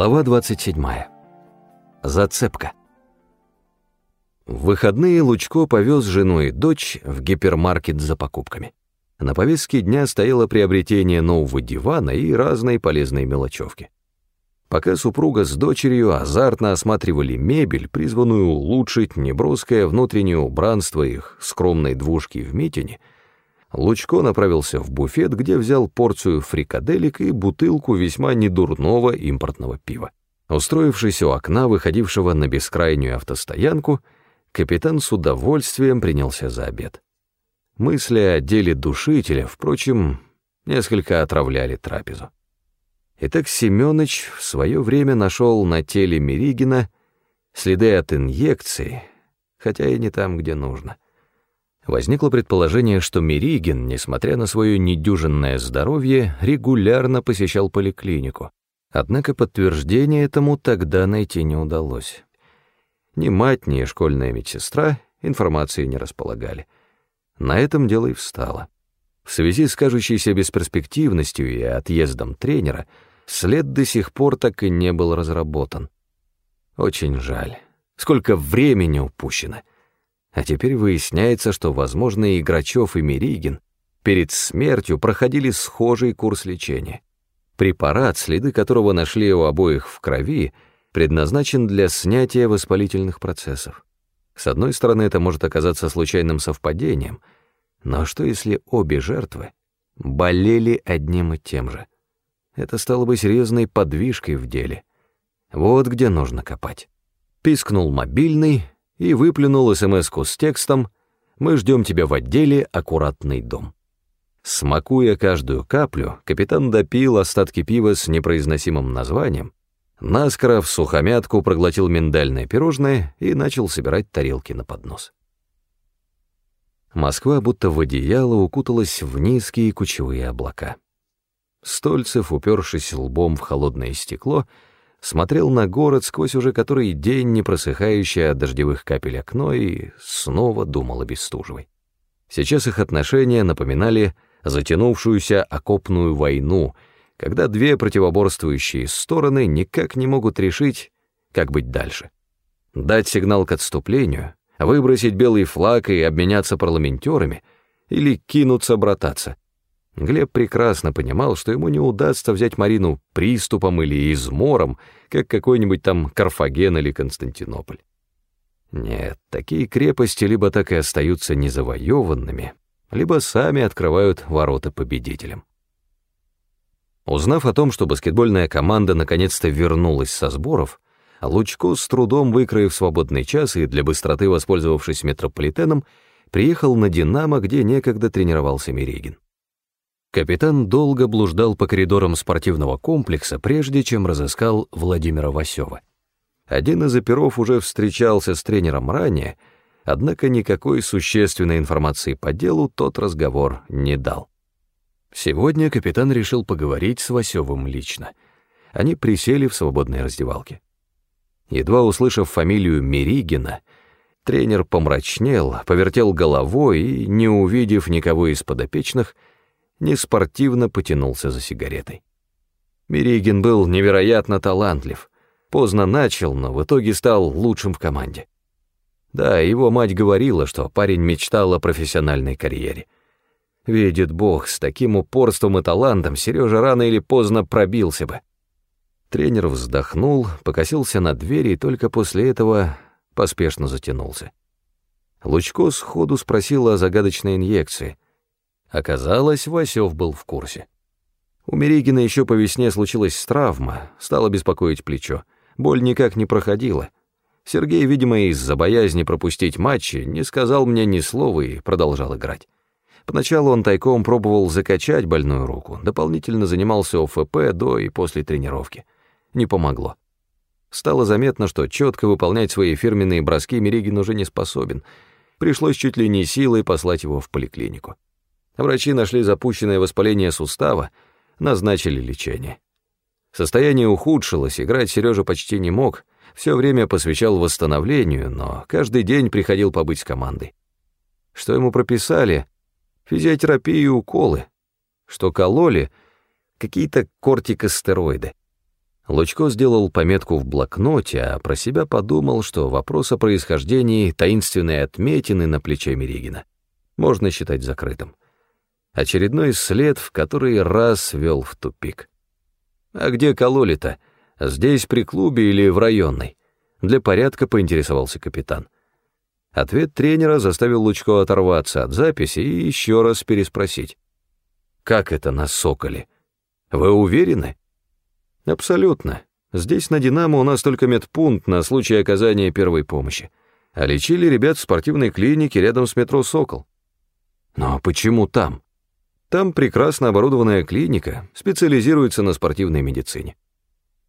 Глава 27. Зацепка. В выходные Лучко повез жену и дочь в гипермаркет за покупками. На повестке дня стояло приобретение нового дивана и разные полезные мелочевки. Пока супруга с дочерью азартно осматривали мебель, призванную улучшить неброское внутреннее убранство их скромной двушки в Митине, Лучко направился в буфет, где взял порцию фрикаделек и бутылку весьма недурного импортного пива. Устроившись у окна, выходившего на бескрайнюю автостоянку, капитан с удовольствием принялся за обед. Мысли о деле душителя, впрочем, несколько отравляли трапезу. Итак, Семёныч в свое время нашел на теле Меригина следы от инъекции, хотя и не там, где нужно — Возникло предположение, что Меригин, несмотря на свое недюжинное здоровье, регулярно посещал поликлинику. Однако подтверждения этому тогда найти не удалось. Ни мать, ни школьная медсестра информации не располагали. На этом дело и встало. В связи с кажущейся бесперспективностью и отъездом тренера, след до сих пор так и не был разработан. Очень жаль. Сколько времени упущено. А теперь выясняется, что, возможно, и Грачев, и Меригин перед смертью проходили схожий курс лечения. Препарат, следы которого нашли у обоих в крови, предназначен для снятия воспалительных процессов. С одной стороны, это может оказаться случайным совпадением, но что если обе жертвы болели одним и тем же? Это стало бы серьезной подвижкой в деле. Вот где нужно копать. Пискнул мобильный, и выплюнул смс с текстом «Мы ждем тебя в отделе «Аккуратный дом». Смакуя каждую каплю, капитан допил остатки пива с непроизносимым названием, наскоро в сухомятку проглотил миндальное пирожное и начал собирать тарелки на поднос. Москва будто в одеяло укуталась в низкие кучевые облака. Стольцев, упершись лбом в холодное стекло, смотрел на город сквозь уже который день не просыхающее от дождевых капель окно и снова думал о Бестужевой. Сейчас их отношения напоминали затянувшуюся окопную войну, когда две противоборствующие стороны никак не могут решить, как быть дальше. Дать сигнал к отступлению, выбросить белый флаг и обменяться парламентерами или кинуться брататься. Глеб прекрасно понимал, что ему не удастся взять Марину приступом или измором, как какой-нибудь там Карфаген или Константинополь. Нет, такие крепости либо так и остаются незавоеванными, либо сами открывают ворота победителям. Узнав о том, что баскетбольная команда наконец-то вернулась со сборов, Лучко, с трудом выкроив свободный час и для быстроты воспользовавшись метрополитеном, приехал на «Динамо», где некогда тренировался Мерегин. Капитан долго блуждал по коридорам спортивного комплекса, прежде чем разыскал Владимира Васева. Один из оперов уже встречался с тренером ранее, однако никакой существенной информации по делу тот разговор не дал. Сегодня капитан решил поговорить с Васевым лично. Они присели в свободной раздевалке. Едва услышав фамилию Меригина, тренер помрачнел, повертел головой и, не увидев никого из подопечных, неспортивно потянулся за сигаретой. Меригин был невероятно талантлив, поздно начал, но в итоге стал лучшим в команде. Да, его мать говорила, что парень мечтал о профессиональной карьере. Видит Бог, с таким упорством и талантом Сережа рано или поздно пробился бы. Тренер вздохнул, покосился на дверь и только после этого поспешно затянулся. Лучко сходу спросил о загадочной инъекции — Оказалось, Васев был в курсе. У Меригина еще по весне случилась травма, стало беспокоить плечо. Боль никак не проходила. Сергей, видимо, из-за боязни пропустить матчи, не сказал мне ни слова и продолжал играть. Поначалу он тайком пробовал закачать больную руку, дополнительно занимался ОФП до и после тренировки. Не помогло. Стало заметно, что четко выполнять свои фирменные броски Меригин уже не способен. Пришлось чуть ли не силой послать его в поликлинику. Врачи нашли запущенное воспаление сустава, назначили лечение. Состояние ухудшилось, играть Сережа почти не мог, все время посвящал восстановлению, но каждый день приходил побыть с командой. Что ему прописали? Физиотерапию и уколы. Что кололи? Какие-то кортикостероиды. Лучко сделал пометку в блокноте, а про себя подумал, что вопрос о происхождении таинственной отметины на плече Меригина можно считать закрытым. Очередной след, в который раз вел в тупик. «А где кололи-то? Здесь при клубе или в районной?» Для порядка поинтересовался капитан. Ответ тренера заставил Лучко оторваться от записи и еще раз переспросить. «Как это на Соколе? Вы уверены?» Абсолютно. Здесь на «Динамо» у нас только медпункт на случай оказания первой помощи. А лечили ребят в спортивной клинике рядом с метро «Сокол». Но почему там? Там прекрасно оборудованная клиника, специализируется на спортивной медицине.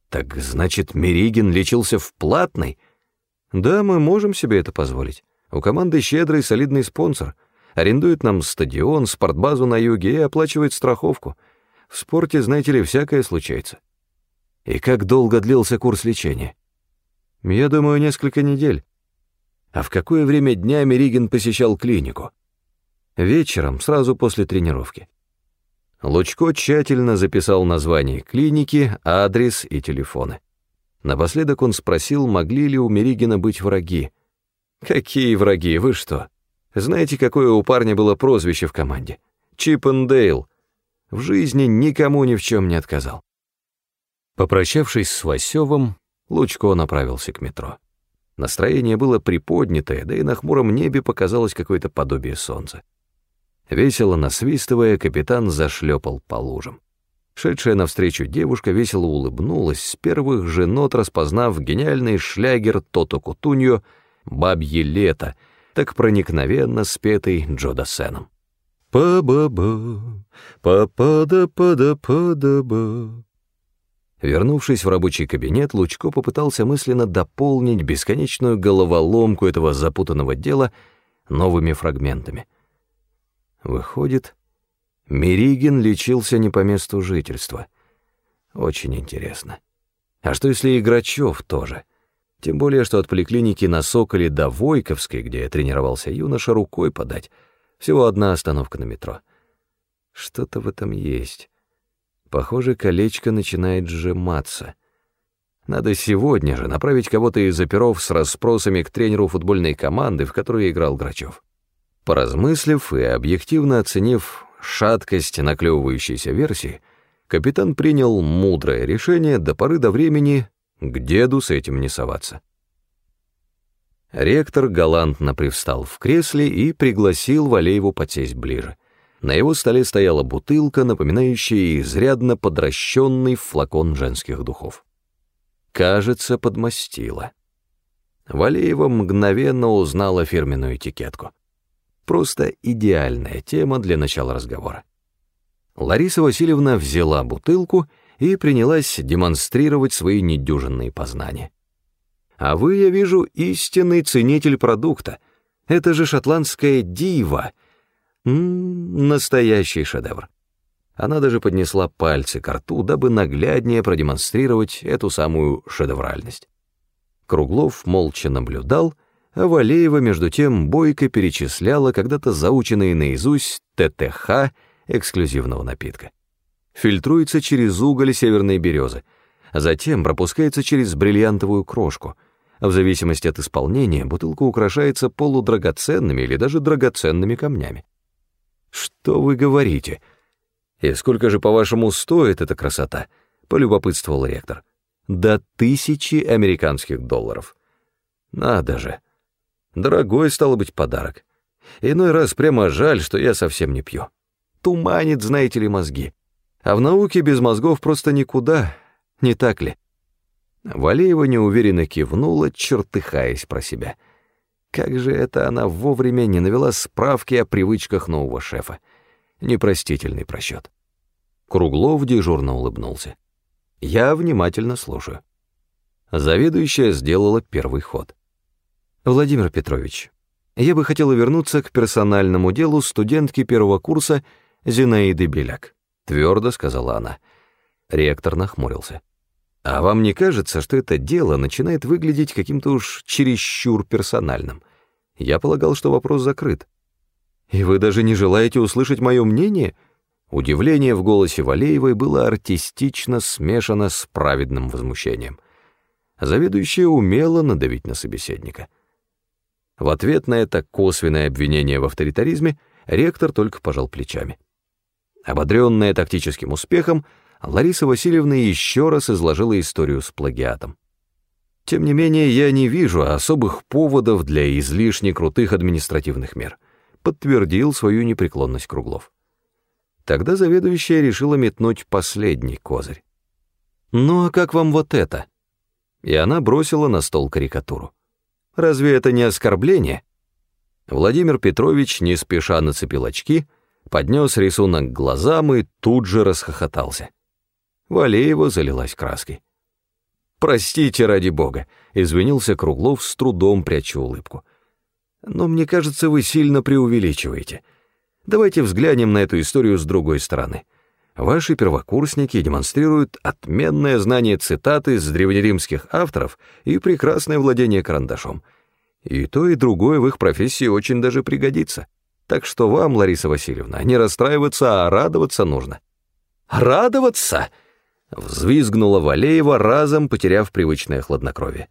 Так значит, Меригин лечился в платной? Да, мы можем себе это позволить. У команды щедрый солидный спонсор. Арендует нам стадион, спортбазу на юге и оплачивает страховку. В спорте, знаете ли, всякое случается. И как долго длился курс лечения? Я думаю, несколько недель. А в какое время дня Меригин посещал клинику? Вечером, сразу после тренировки. Лучко тщательно записал название клиники, адрес и телефоны. Напоследок он спросил, могли ли у Меригина быть враги. «Какие враги? Вы что? Знаете, какое у парня было прозвище в команде? Чип Дейл. В жизни никому ни в чем не отказал. Попрощавшись с Васевым, Лучко направился к метро. Настроение было приподнятое, да и на хмуром небе показалось какое-то подобие солнца. Весело насвистывая, капитан зашлепал по лужам. Шедшая навстречу девушка весело улыбнулась, с первых же нот распознав гениальный шлягер Тото Кутуньо «Бабье лето», так проникновенно спетый Джо Дассеном. «Па-ба-ба, па-па-да-па-да-па-да-ба». Вернувшись в рабочий кабинет, Лучко попытался мысленно дополнить бесконечную головоломку этого запутанного дела новыми фрагментами. Выходит, Меригин лечился не по месту жительства. Очень интересно. А что если и Грачев тоже? Тем более, что от поликлиники на Соколе до Войковской, где тренировался юноша, рукой подать. Всего одна остановка на метро. Что-то в этом есть. Похоже, колечко начинает сжиматься. Надо сегодня же направить кого-то из оперов с расспросами к тренеру футбольной команды, в которой играл Грачев. Поразмыслив и объективно оценив шаткость наклевывающейся версии, капитан принял мудрое решение до поры до времени к деду с этим не соваться. Ректор галантно привстал в кресле и пригласил Валееву подсесть ближе. На его столе стояла бутылка, напоминающая изрядно подращенный флакон женских духов. Кажется, подмастила. Валеева мгновенно узнала фирменную этикетку. Просто идеальная тема для начала разговора. Лариса Васильевна взяла бутылку и принялась демонстрировать свои недюжинные познания. «А вы, я вижу, истинный ценитель продукта. Это же шотландская дива», Ммм, настоящий шедевр. Она даже поднесла пальцы к рту, дабы нагляднее продемонстрировать эту самую шедевральность. Круглов молча наблюдал, а Валеева, между тем, бойко перечисляла когда-то заученные наизусть ТТХ эксклюзивного напитка. Фильтруется через уголь северной березы, а затем пропускается через бриллиантовую крошку. В зависимости от исполнения бутылка украшается полудрагоценными или даже драгоценными камнями. «Что вы говорите? И сколько же, по-вашему, стоит эта красота?» — полюбопытствовал ректор. «До тысячи американских долларов. Надо же. Дорогой, стало быть, подарок. Иной раз прямо жаль, что я совсем не пью. Туманит, знаете ли, мозги. А в науке без мозгов просто никуда, не так ли?» Валеева неуверенно кивнула, чертыхаясь про себя — как же это она вовремя не навела справки о привычках нового шефа. Непростительный просчет. Круглов дежурно улыбнулся. Я внимательно слушаю. Заведующая сделала первый ход. Владимир Петрович, я бы хотела вернуться к персональному делу студентки первого курса Зинаиды Беляк, твердо сказала она. Ректор нахмурился. А вам не кажется, что это дело начинает выглядеть каким-то уж чересчур персональным? Я полагал, что вопрос закрыт. И вы даже не желаете услышать мое мнение? Удивление в голосе Валеевой было артистично смешано с праведным возмущением. Заведующая умела надавить на собеседника. В ответ на это косвенное обвинение в авторитаризме ректор только пожал плечами. Ободренная тактическим успехом, Лариса Васильевна еще раз изложила историю с плагиатом. Тем не менее, я не вижу особых поводов для излишне крутых административных мер, подтвердил свою непреклонность Круглов. Тогда заведующая решила метнуть последний козырь. «Ну а как вам вот это?» И она бросила на стол карикатуру. «Разве это не оскорбление?» Владимир Петрович не спеша нацепил очки, поднес рисунок к глазам и тут же расхохотался. Валеева залилась краской. «Простите, ради бога», — извинился Круглов, с трудом пряча улыбку. «Но мне кажется, вы сильно преувеличиваете. Давайте взглянем на эту историю с другой стороны. Ваши первокурсники демонстрируют отменное знание цитаты с древнеримских авторов и прекрасное владение карандашом. И то, и другое в их профессии очень даже пригодится. Так что вам, Лариса Васильевна, не расстраиваться, а радоваться нужно». «Радоваться?» Взвизгнула Валеева, разом потеряв привычное хладнокровие.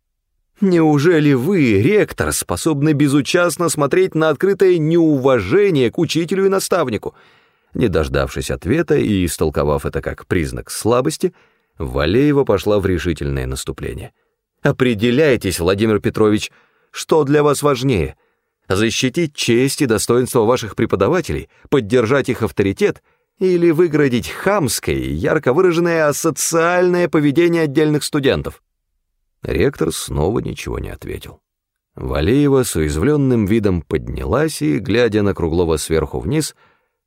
«Неужели вы, ректор, способны безучастно смотреть на открытое неуважение к учителю и наставнику?» Не дождавшись ответа и истолковав это как признак слабости, Валеева пошла в решительное наступление. «Определяйтесь, Владимир Петрович, что для вас важнее? Защитить честь и достоинство ваших преподавателей, поддержать их авторитет — или выградить хамское и ярко выраженное асоциальное поведение отдельных студентов? Ректор снова ничего не ответил. Валеева с уязвленным видом поднялась и, глядя на Круглова сверху вниз,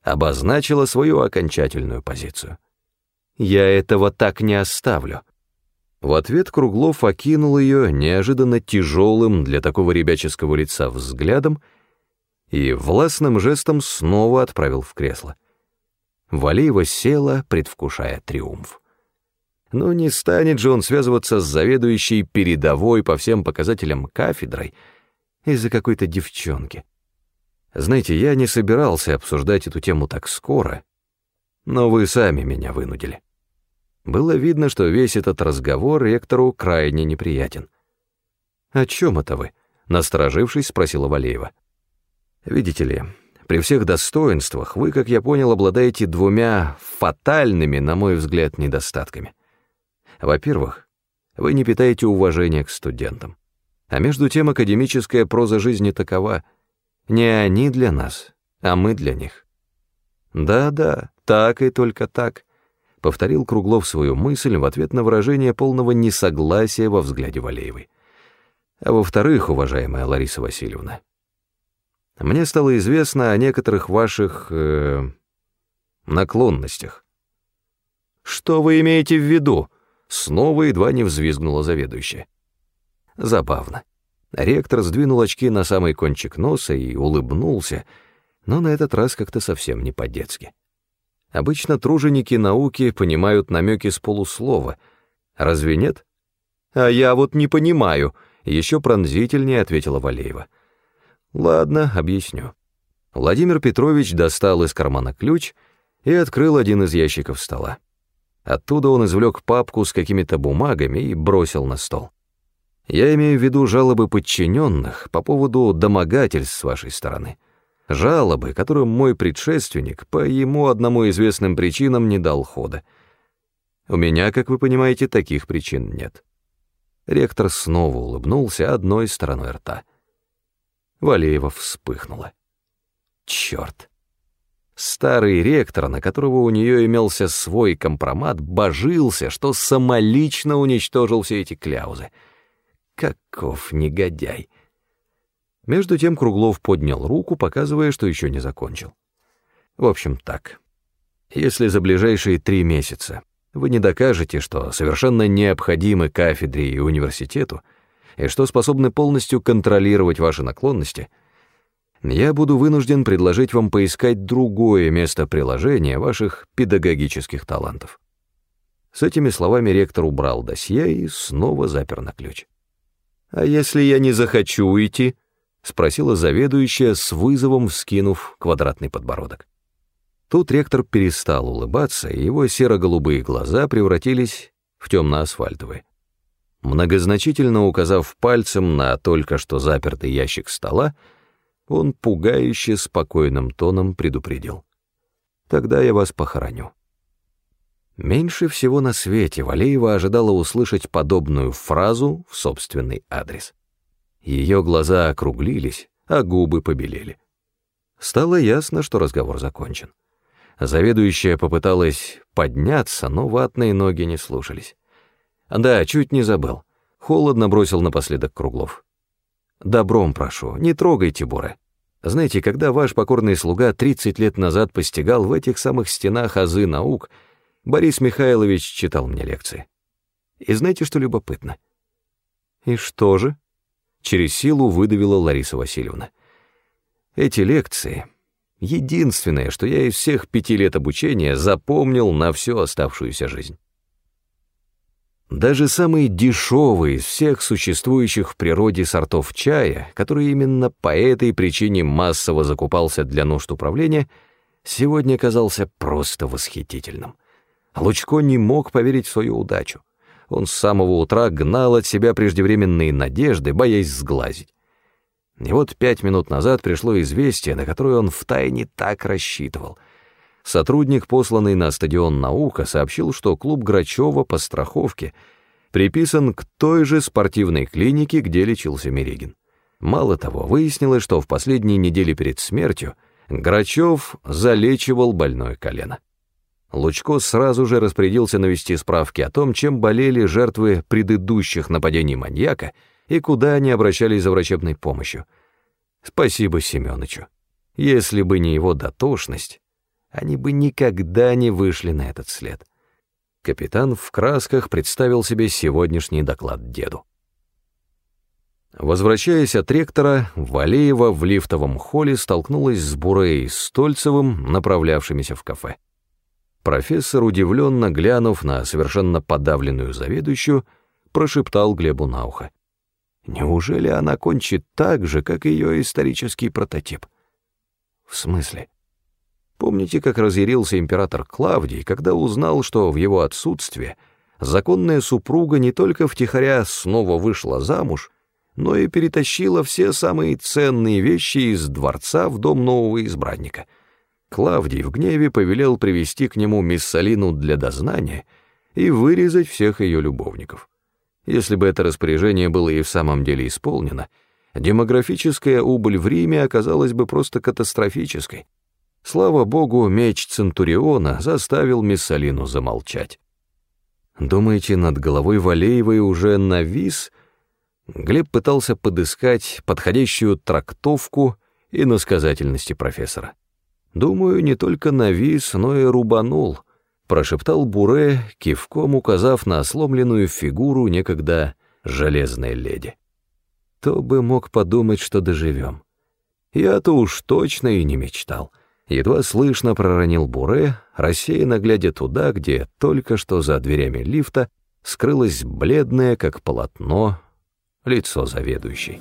обозначила свою окончательную позицию. «Я этого так не оставлю». В ответ Круглов окинул ее неожиданно тяжелым для такого ребяческого лица взглядом и властным жестом снова отправил в кресло. Валеева села, предвкушая триумф. Но не станет же он связываться с заведующей передовой по всем показателям кафедрой из-за какой-то девчонки. Знаете, я не собирался обсуждать эту тему так скоро, но вы сами меня вынудили. Было видно, что весь этот разговор ректору крайне неприятен. «О чем это вы?» — насторожившись, спросила Валеева. «Видите ли, при всех достоинствах вы, как я понял, обладаете двумя фатальными, на мой взгляд, недостатками. Во-первых, вы не питаете уважения к студентам. А между тем академическая проза жизни такова. Не они для нас, а мы для них. Да-да, так и только так, повторил Круглов свою мысль в ответ на выражение полного несогласия во взгляде Валеевой. А во-вторых, уважаемая Лариса Васильевна, мне стало известно о некоторых ваших... Э, наклонностях. «Что вы имеете в виду?» Снова едва не взвизгнула заведующая. Забавно. Ректор сдвинул очки на самый кончик носа и улыбнулся, но на этот раз как-то совсем не по-детски. Обычно труженики науки понимают намеки с полуслова. Разве нет? «А я вот не понимаю», — еще пронзительнее ответила Валеева. Ладно, объясню. Владимир Петрович достал из кармана ключ и открыл один из ящиков стола. Оттуда он извлек папку с какими-то бумагами и бросил на стол. Я имею в виду жалобы подчиненных по поводу домогательств с вашей стороны. Жалобы, которым мой предшественник по ему одному известным причинам не дал хода. У меня, как вы понимаете, таких причин нет. Ректор снова улыбнулся одной стороной рта. Валеева вспыхнула. Черт! Старый ректор, на которого у нее имелся свой компромат, божился, что самолично уничтожил все эти кляузы. Каков негодяй! Между тем Круглов поднял руку, показывая, что еще не закончил. В общем, так. Если за ближайшие три месяца вы не докажете, что совершенно необходимы кафедре и университету, и что способны полностью контролировать ваши наклонности, я буду вынужден предложить вам поискать другое место приложения ваших педагогических талантов. С этими словами ректор убрал досье и снова запер на ключ. «А если я не захочу уйти?» — спросила заведующая с вызовом, вскинув квадратный подбородок. Тут ректор перестал улыбаться, и его серо-голубые глаза превратились в темно-асфальтовые. Многозначительно указав пальцем на только что запертый ящик стола, он пугающе спокойным тоном предупредил. «Тогда я вас похороню». Меньше всего на свете Валеева ожидала услышать подобную фразу в собственный адрес. Ее глаза округлились, а губы побелели. Стало ясно, что разговор закончен. Заведующая попыталась подняться, но ватные ноги не слушались. Да, чуть не забыл. Холодно бросил напоследок Круглов. Добром прошу, не трогайте Буре. Знаете, когда ваш покорный слуга 30 лет назад постигал в этих самых стенах азы наук, Борис Михайлович читал мне лекции. И знаете, что любопытно? И что же? Через силу выдавила Лариса Васильевна. Эти лекции — единственное, что я из всех пяти лет обучения запомнил на всю оставшуюся жизнь. Даже самый дешевый из всех существующих в природе сортов чая, который именно по этой причине массово закупался для нужд управления, сегодня казался просто восхитительным. Лучко не мог поверить в свою удачу. Он с самого утра гнал от себя преждевременные надежды, боясь сглазить. И вот пять минут назад пришло известие, на которое он втайне так рассчитывал. Сотрудник, посланный на стадион «Наука», сообщил, что клуб Грачева по страховке приписан к той же спортивной клинике, где лечился Мерегин. Мало того, выяснилось, что в последние недели перед смертью Грачев залечивал больное колено. Лучко сразу же распорядился навести справки о том, чем болели жертвы предыдущих нападений маньяка и куда они обращались за врачебной помощью. Спасибо Семёнычу. Если бы не его дотошность, они бы никогда не вышли на этот след. Капитан в красках представил себе сегодняшний доклад деду. Возвращаясь от ректора, Валеева в лифтовом холле столкнулась с Бурей Стольцевым, направлявшимися в кафе. Профессор, удивленно глянув на совершенно подавленную заведующую, прошептал Глебу на ухо. «Неужели она кончит так же, как ее исторический прототип?» «В смысле?» Помните, как разъярился император Клавдий, когда узнал, что в его отсутствие законная супруга не только втихаря снова вышла замуж, но и перетащила все самые ценные вещи из дворца в дом нового избранника — Клавдий в гневе повелел привести к нему Миссалину для дознания и вырезать всех ее любовников. Если бы это распоряжение было и в самом деле исполнено, демографическая убыль в Риме оказалась бы просто катастрофической. Слава богу, меч Центуриона заставил Миссалину замолчать. Думаете, над головой Валеевой уже навис? Глеб пытался подыскать подходящую трактовку и насказательности профессора. Думаю, не только навис, но и рубанул, прошептал Буре, кивком указав на сломленную фигуру некогда железной леди. То бы мог подумать, что доживем. Я-то уж точно и не мечтал. Едва слышно проронил Буре, рассеянно глядя туда, где только что за дверями лифта скрылось бледное, как полотно, лицо заведующей.